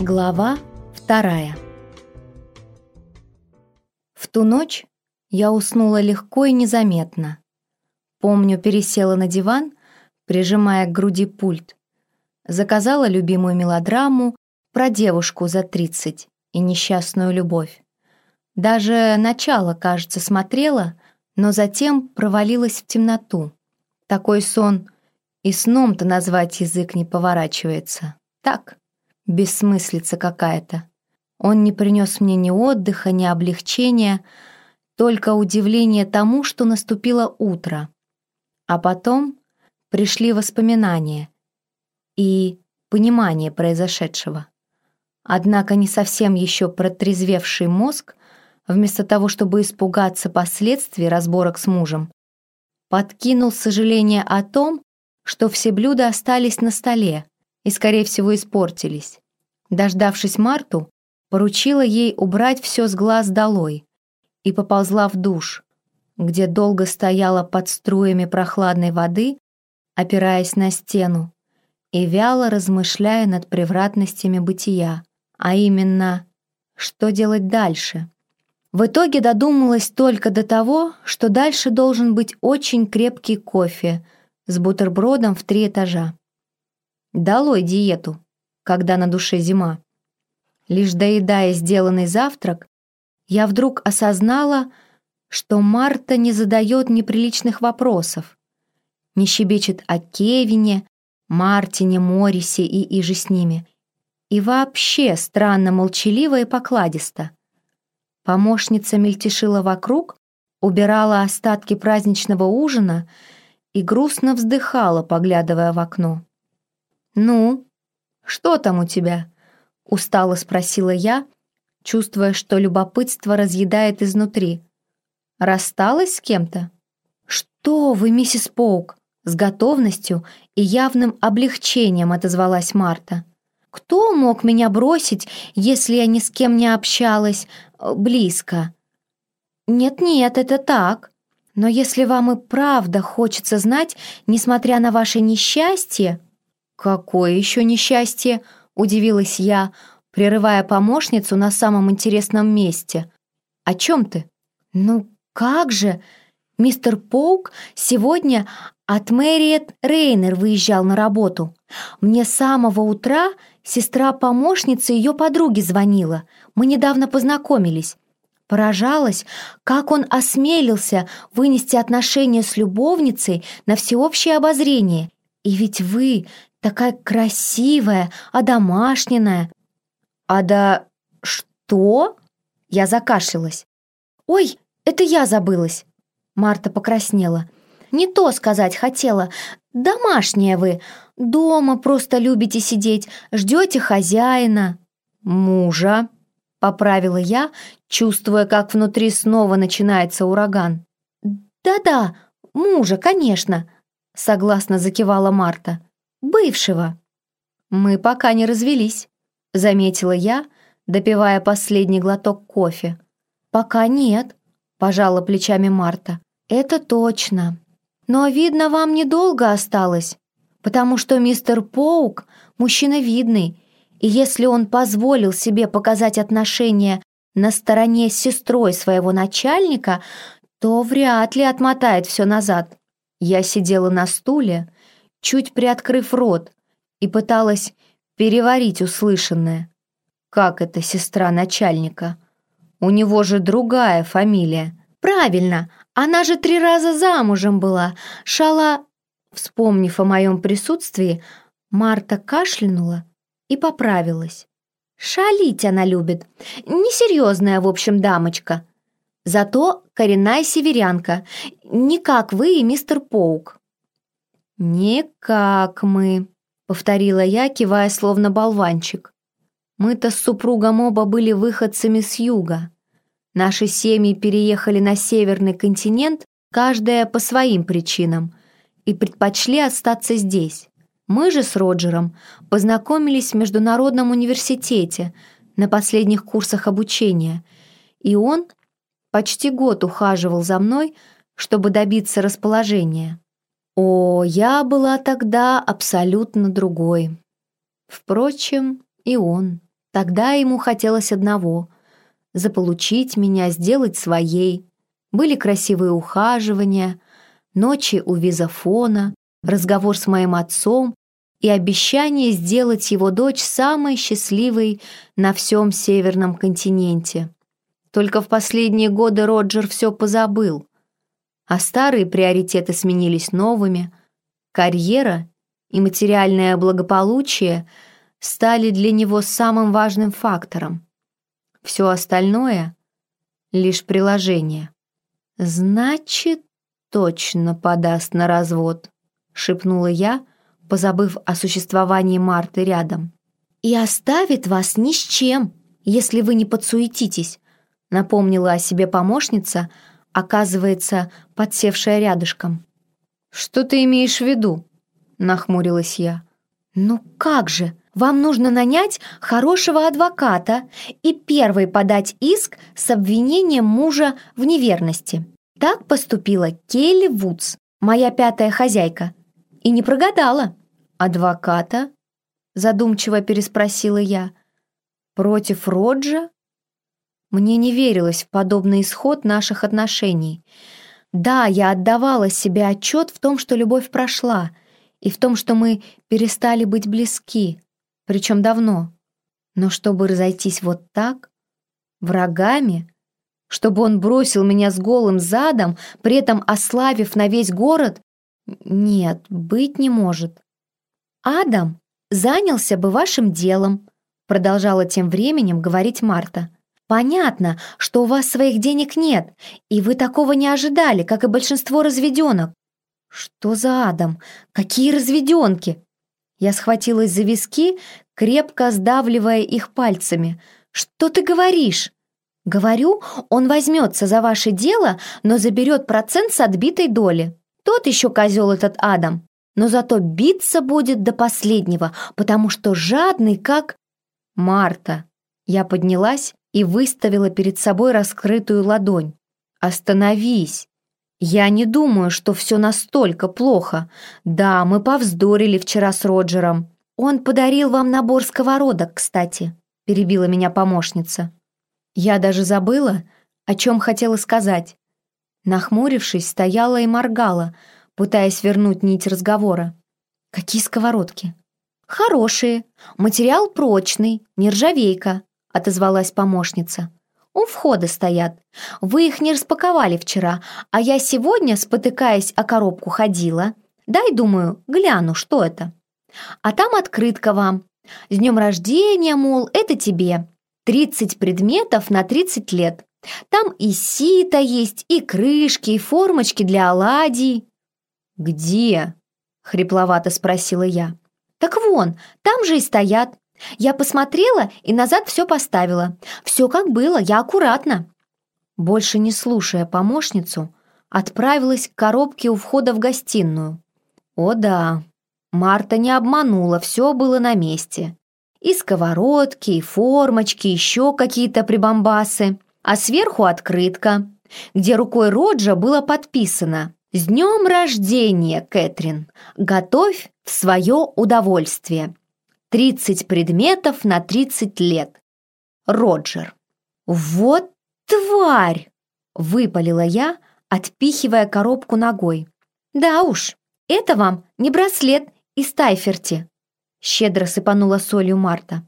Глава вторая В ту ночь я уснула легко и незаметно. Помню, пересела на диван, прижимая к груди пульт. Заказала любимую мелодраму про девушку за тридцать и несчастную любовь. Даже начало, кажется, смотрела, но затем провалилась в темноту. Такой сон и сном-то назвать язык не поворачивается. Так, бессмыслица какая-то. Он не принес мне ни отдыха, ни облегчения, только удивление тому, что наступило утро. А потом пришли воспоминания и понимание произошедшего. Однако не совсем еще протрезвевший мозг, вместо того, чтобы испугаться последствий разборок с мужем, подкинул сожаление о том, что все блюда остались на столе и, скорее всего, испортились. Дождавшись Марту, поручила ей убрать все с глаз долой и поползла в душ, где долго стояла под струями прохладной воды, опираясь на стену, и вяло размышляя над превратностями бытия, а именно, что делать дальше. В итоге додумалась только до того, что дальше должен быть очень крепкий кофе с бутербродом в три этажа. Долой диету, когда на душе зима. Лишь доедая сделанный завтрак, я вдруг осознала, что Марта не задает неприличных вопросов, не щебечет о Кевине, Мартине, Морисе и иже с ними, и вообще странно молчаливо и покладисто. Помощница мельтешила вокруг, убирала остатки праздничного ужина и грустно вздыхала, поглядывая в окно. «Ну, что там у тебя?» — устало спросила я, чувствуя, что любопытство разъедает изнутри. «Рассталась с кем-то?» «Что вы, миссис Поук?» С готовностью и явным облегчением отозвалась Марта. Кто мог меня бросить, если я ни с кем не общалась э, близко? Нет-нет, это так. Но если вам и правда хочется знать, несмотря на ваше несчастье... Какое еще несчастье? Удивилась я, прерывая помощницу на самом интересном месте. О чем ты? Ну как же? Мистер Поук сегодня от Мэриет Рейнер выезжал на работу. Мне с самого утра Сестра помощницы ее подруги звонила. Мы недавно познакомились. Поражалась, как он осмелился вынести отношения с любовницей на всеобщее обозрение. И ведь вы такая красивая, одомашненная. А да что? Я закашлялась. Ой, это я забылась. Марта покраснела. Не то сказать хотела. Домашняя вы. Дома просто любите сидеть, ждете хозяина. Мужа, поправила я, чувствуя, как внутри снова начинается ураган. Да-да, мужа, конечно, согласно закивала Марта. Бывшего. Мы пока не развелись, заметила я, допивая последний глоток кофе. Пока нет, пожала плечами Марта. Это точно. Но, видно, вам недолго осталось, потому что мистер Поук — мужчина видный, и если он позволил себе показать отношения на стороне с сестрой своего начальника, то вряд ли отмотает все назад. Я сидела на стуле, чуть приоткрыв рот, и пыталась переварить услышанное. Как это сестра начальника? У него же другая фамилия. Правильно, она же три раза замужем была. Шала...» Вспомнив о моем присутствии, Марта кашлянула и поправилась. «Шалить она любит. Несерьезная, в общем, дамочка. Зато коренная северянка. Не как вы и мистер Поук». «Не как мы», — повторила я, кивая словно болванчик. «Мы-то с супругом оба были выходцами с юга. Наши семьи переехали на северный континент, каждая по своим причинам, и предпочли остаться здесь. Мы же с Роджером познакомились в Международном университете на последних курсах обучения, и он почти год ухаживал за мной, чтобы добиться расположения. О, я была тогда абсолютно другой. Впрочем, и он Тогда ему хотелось одного — заполучить меня, сделать своей. Были красивые ухаживания, ночи у визофона, разговор с моим отцом и обещание сделать его дочь самой счастливой на всем северном континенте. Только в последние годы Роджер все позабыл, а старые приоритеты сменились новыми. Карьера и материальное благополучие стали для него самым важным фактором. Все остальное — лишь приложение. «Значит, точно подаст на развод», — шепнула я, позабыв о существовании Марты рядом. «И оставит вас ни с чем, если вы не подсуетитесь», — напомнила о себе помощница, оказывается, подсевшая рядышком. «Что ты имеешь в виду?» — нахмурилась я. «Ну как же, вам нужно нанять хорошего адвоката и первой подать иск с обвинением мужа в неверности. Так поступила Келли Вудс, моя пятая хозяйка. И не прогадала. Адвоката? Задумчиво переспросила я. Против Роджа? Мне не верилось в подобный исход наших отношений. Да, я отдавала себе отчет в том, что любовь прошла, и в том, что мы перестали быть близки причем давно. Но чтобы разойтись вот так, врагами, чтобы он бросил меня с голым задом, при этом ославив на весь город, нет, быть не может. «Адам занялся бы вашим делом», продолжала тем временем говорить Марта. «Понятно, что у вас своих денег нет, и вы такого не ожидали, как и большинство разведенок». «Что за Адам? Какие разведенки?» Я схватилась за виски, крепко сдавливая их пальцами. «Что ты говоришь?» «Говорю, он возьмется за ваше дело, но заберет процент с отбитой доли. Тот еще козел этот Адам. Но зато биться будет до последнего, потому что жадный как...» «Марта!» Я поднялась и выставила перед собой раскрытую ладонь. «Остановись!» «Я не думаю, что все настолько плохо. Да, мы повздорили вчера с Роджером. Он подарил вам набор сковородок, кстати», — перебила меня помощница. Я даже забыла, о чем хотела сказать. Нахмурившись, стояла и моргала, пытаясь вернуть нить разговора. «Какие сковородки?» «Хорошие, материал прочный, нержавейка», — отозвалась помощница. У входа стоят. Вы их не распаковали вчера, а я сегодня, спотыкаясь о коробку, ходила. Дай, думаю, гляну, что это. А там открытка вам. С днем рождения, мол, это тебе. 30 предметов на 30 лет. Там и сито есть, и крышки, и формочки для оладий. «Где?» — хрипловато спросила я. «Так вон, там же и стоят. Я посмотрела и назад все поставила. Все как было, я аккуратно. Больше не слушая помощницу, отправилась к коробке у входа в гостиную. О да, Марта не обманула, все было на месте. И сковородки, и формочки, еще какие-то прибамбасы. А сверху открытка, где рукой Роджа было подписано «С днем рождения, Кэтрин! Готовь в свое удовольствие!» 30 предметов на 30 лет. Роджер. «Вот тварь!» — выпалила я, отпихивая коробку ногой. «Да уж, это вам не браслет из Тайферти!» Щедро сыпанула солью Марта.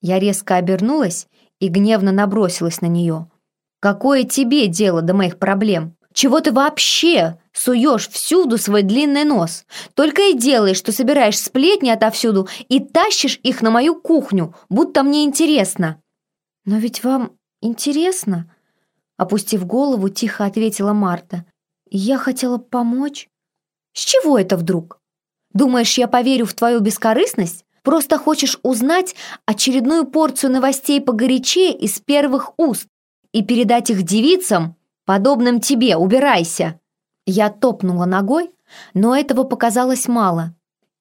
Я резко обернулась и гневно набросилась на нее. «Какое тебе дело до моих проблем? Чего ты вообще суешь всюду свой длинный нос? Только и делаешь, что собираешь сплетни отовсюду и тащишь их на мою кухню, будто мне интересно». «Но ведь вам интересно?» Опустив голову, тихо ответила Марта. «Я хотела помочь». «С чего это вдруг? Думаешь, я поверю в твою бескорыстность? Просто хочешь узнать очередную порцию новостей погорячее из первых уст и передать их девицам, подобным тебе, убирайся!» Я топнула ногой, но этого показалось мало,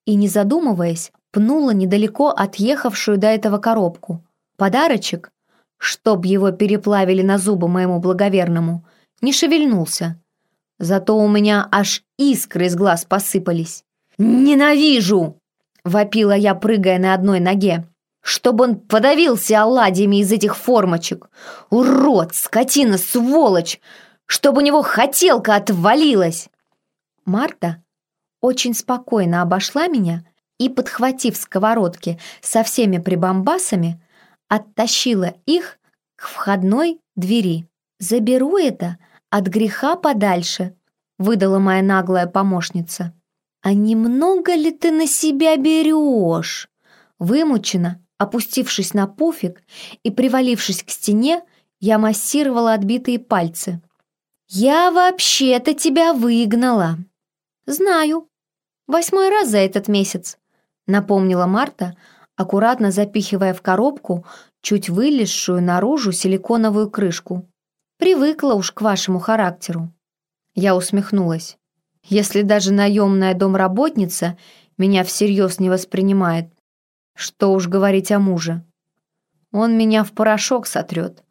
и, не задумываясь, пнула недалеко отъехавшую до этого коробку. Подарочек, чтоб его переплавили на зубы моему благоверному, не шевельнулся. Зато у меня аж искры из глаз посыпались. «Ненавижу!» — вопила я, прыгая на одной ноге. Чтобы он подавился оладьями из этих формочек. Урод, скотина, сволочь! Чтобы у него хотелка отвалилась!» Марта очень спокойно обошла меня и, подхватив сковородки со всеми прибамбасами, оттащила их к входной двери. «Заберу это от греха подальше», — выдала моя наглая помощница. «А немного ли ты на себя берешь?» Вымученно, опустившись на пуфик и привалившись к стене, я массировала отбитые пальцы. «Я вообще-то тебя выгнала!» «Знаю. Восьмой раз за этот месяц», — напомнила Марта, аккуратно запихивая в коробку чуть вылезшую наружу силиконовую крышку. «Привыкла уж к вашему характеру». Я усмехнулась. «Если даже наемная домработница меня всерьез не воспринимает, что уж говорить о муже. Он меня в порошок сотрет,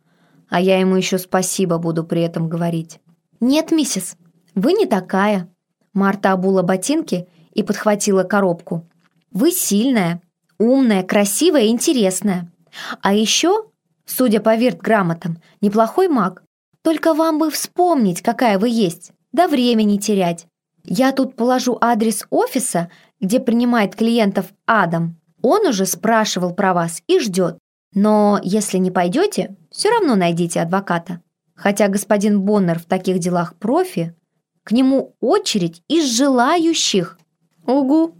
а я ему еще спасибо буду при этом говорить». «Нет, миссис, вы не такая». Марта обула ботинки и подхватила коробку. «Вы сильная, умная, красивая и интересная. А еще, судя по вертграмотам, неплохой маг. Только вам бы вспомнить, какая вы есть, да времени терять. Я тут положу адрес офиса, где принимает клиентов Адам. Он уже спрашивал про вас и ждет. Но если не пойдете, все равно найдите адвоката. Хотя господин Боннер в таких делах профи, к нему очередь из желающих. Угу.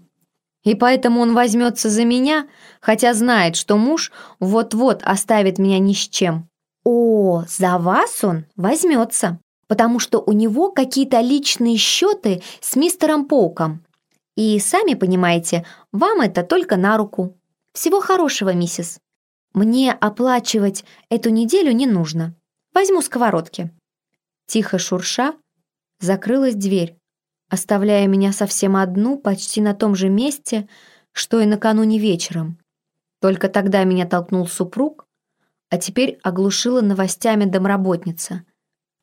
И поэтому он возьмется за меня, хотя знает, что муж вот-вот оставит меня ни с чем. О, за вас он возьмется, потому что у него какие-то личные счеты с мистером Поуком. И сами понимаете, вам это только на руку. Всего хорошего, миссис. Мне оплачивать эту неделю не нужно. Возьму сковородки. Тихо шурша, закрылась дверь оставляя меня совсем одну почти на том же месте, что и накануне вечером. Только тогда меня толкнул супруг, а теперь оглушила новостями домработница.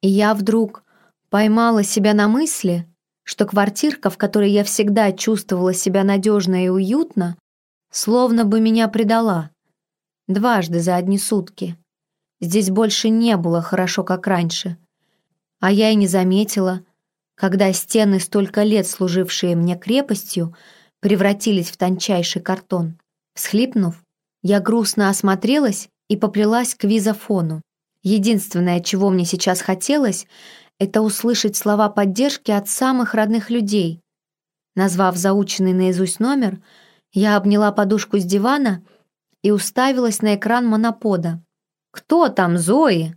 И я вдруг поймала себя на мысли, что квартирка, в которой я всегда чувствовала себя надежно и уютно, словно бы меня предала. Дважды за одни сутки. Здесь больше не было хорошо, как раньше. А я и не заметила, когда стены, столько лет служившие мне крепостью, превратились в тончайший картон. Всхлипнув, я грустно осмотрелась и поплелась к визофону. Единственное, чего мне сейчас хотелось, это услышать слова поддержки от самых родных людей. Назвав заученный наизусть номер, я обняла подушку с дивана и уставилась на экран монопода. «Кто там, Зои?»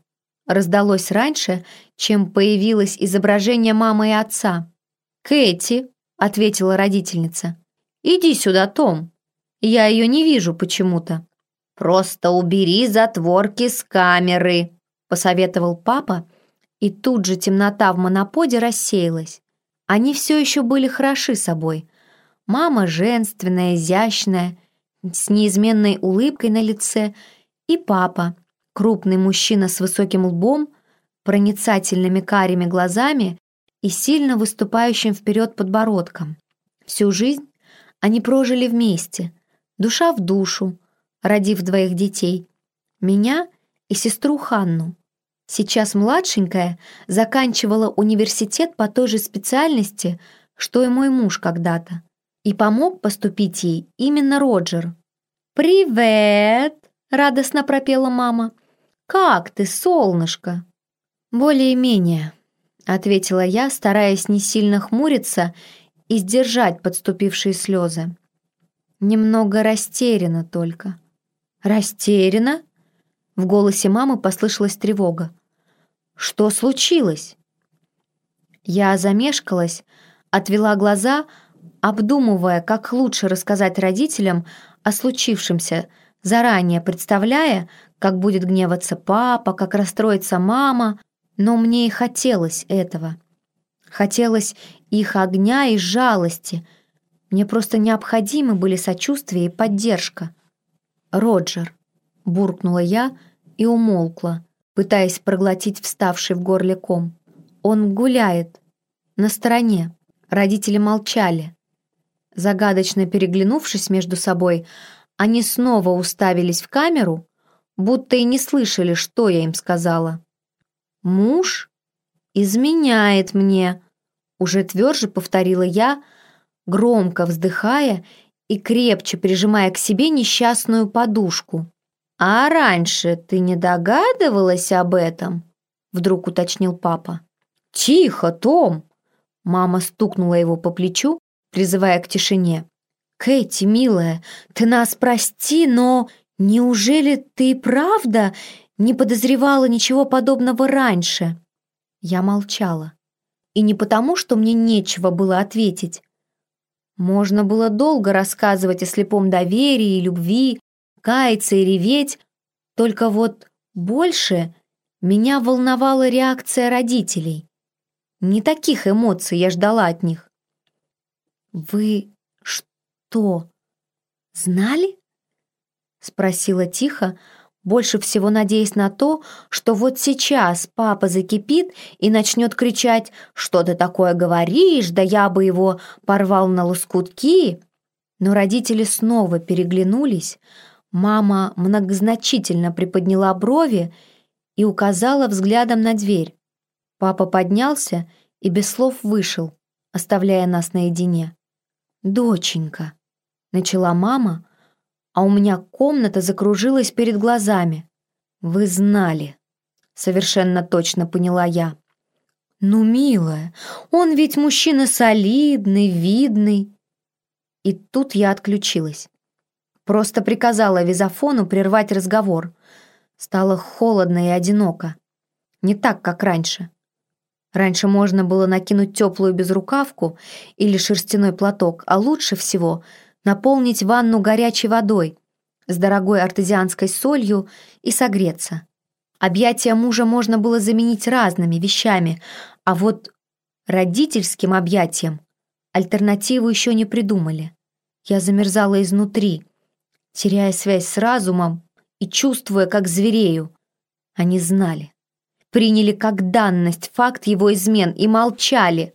раздалось раньше, чем появилось изображение мамы и отца. «Кэти», — ответила родительница, — «иди сюда, Том. Я ее не вижу почему-то». «Просто убери затворки с камеры», — посоветовал папа, и тут же темнота в моноподе рассеялась. Они все еще были хороши собой. Мама женственная, изящная, с неизменной улыбкой на лице, и папа — Крупный мужчина с высоким лбом, проницательными карими глазами и сильно выступающим вперед подбородком. Всю жизнь они прожили вместе, душа в душу, родив двоих детей, меня и сестру Ханну. Сейчас младшенькая заканчивала университет по той же специальности, что и мой муж когда-то, и помог поступить ей именно Роджер. «Привет!» — радостно пропела мама. «Как ты, солнышко?» «Более-менее», — ответила я, стараясь не сильно хмуриться и сдержать подступившие слезы. Немного растеряна только. «Растеряна?» В голосе мамы послышалась тревога. «Что случилось?» Я замешкалась, отвела глаза, обдумывая, как лучше рассказать родителям о случившемся, заранее представляя, как будет гневаться папа, как расстроится мама, но мне и хотелось этого. Хотелось их огня и жалости. Мне просто необходимы были сочувствие и поддержка. «Роджер», — буркнула я и умолкла, пытаясь проглотить вставший в горле ком. «Он гуляет. На стороне». Родители молчали. Загадочно переглянувшись между собой, Они снова уставились в камеру, будто и не слышали, что я им сказала. «Муж изменяет мне», — уже тверже повторила я, громко вздыхая и крепче прижимая к себе несчастную подушку. «А раньше ты не догадывалась об этом?» — вдруг уточнил папа. «Тихо, Том!» Мама стукнула его по плечу, призывая к тишине. «Кэти, милая, ты нас прости, но неужели ты правда не подозревала ничего подобного раньше?» Я молчала. И не потому, что мне нечего было ответить. Можно было долго рассказывать о слепом доверии и любви, каяться и реветь, только вот больше меня волновала реакция родителей. Не таких эмоций я ждала от них. «Вы что, знали?» — спросила тихо, больше всего надеясь на то, что вот сейчас папа закипит и начнет кричать «Что ты такое говоришь? Да я бы его порвал на лоскутки!» Но родители снова переглянулись, мама многозначительно приподняла брови и указала взглядом на дверь. Папа поднялся и без слов вышел, оставляя нас наедине. «Доченька», — начала мама, а у меня комната закружилась перед глазами. «Вы знали», — совершенно точно поняла я. «Ну, милая, он ведь мужчина солидный, видный». И тут я отключилась. Просто приказала Визафону прервать разговор. Стало холодно и одиноко. Не так, как раньше. Раньше можно было накинуть теплую безрукавку или шерстяной платок, а лучше всего наполнить ванну горячей водой с дорогой артезианской солью и согреться. Объятия мужа можно было заменить разными вещами, а вот родительским объятиям альтернативу еще не придумали. Я замерзала изнутри, теряя связь с разумом и чувствуя, как зверею. Они знали приняли как данность факт его измен и молчали.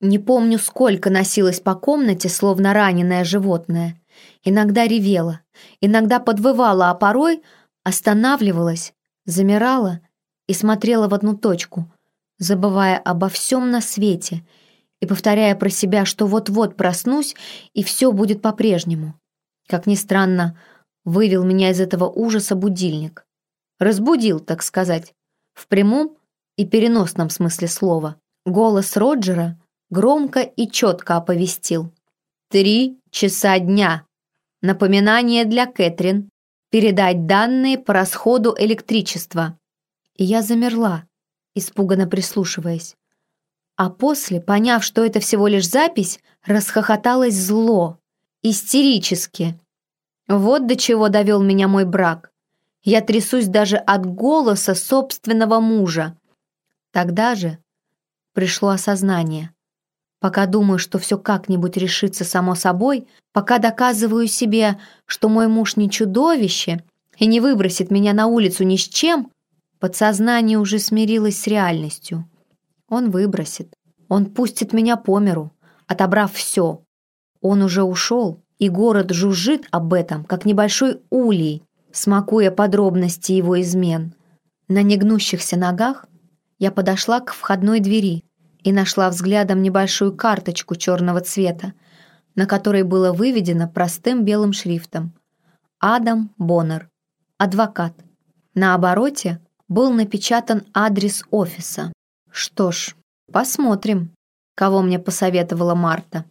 Не помню, сколько носилась по комнате, словно раненое животное. Иногда ревела, иногда подвывала, а порой останавливалась, замирала и смотрела в одну точку, забывая обо всем на свете и повторяя про себя, что вот-вот проснусь, и все будет по-прежнему. Как ни странно, вывел меня из этого ужаса будильник. Разбудил, так сказать в прямом и переносном смысле слова. Голос Роджера громко и четко оповестил. «Три часа дня. Напоминание для Кэтрин. Передать данные по расходу электричества». И я замерла, испуганно прислушиваясь. А после, поняв, что это всего лишь запись, расхохоталась зло, истерически. Вот до чего довел меня мой брак. Я трясусь даже от голоса собственного мужа. Тогда же пришло осознание. Пока думаю, что все как-нибудь решится само собой, пока доказываю себе, что мой муж не чудовище и не выбросит меня на улицу ни с чем, подсознание уже смирилось с реальностью. Он выбросит. Он пустит меня по миру, отобрав все. Он уже ушел, и город жужжит об этом, как небольшой улей, смакуя подробности его измен. На негнущихся ногах я подошла к входной двери и нашла взглядом небольшую карточку черного цвета, на которой было выведено простым белым шрифтом «Адам Боннер, адвокат». На обороте был напечатан адрес офиса. Что ж, посмотрим, кого мне посоветовала Марта.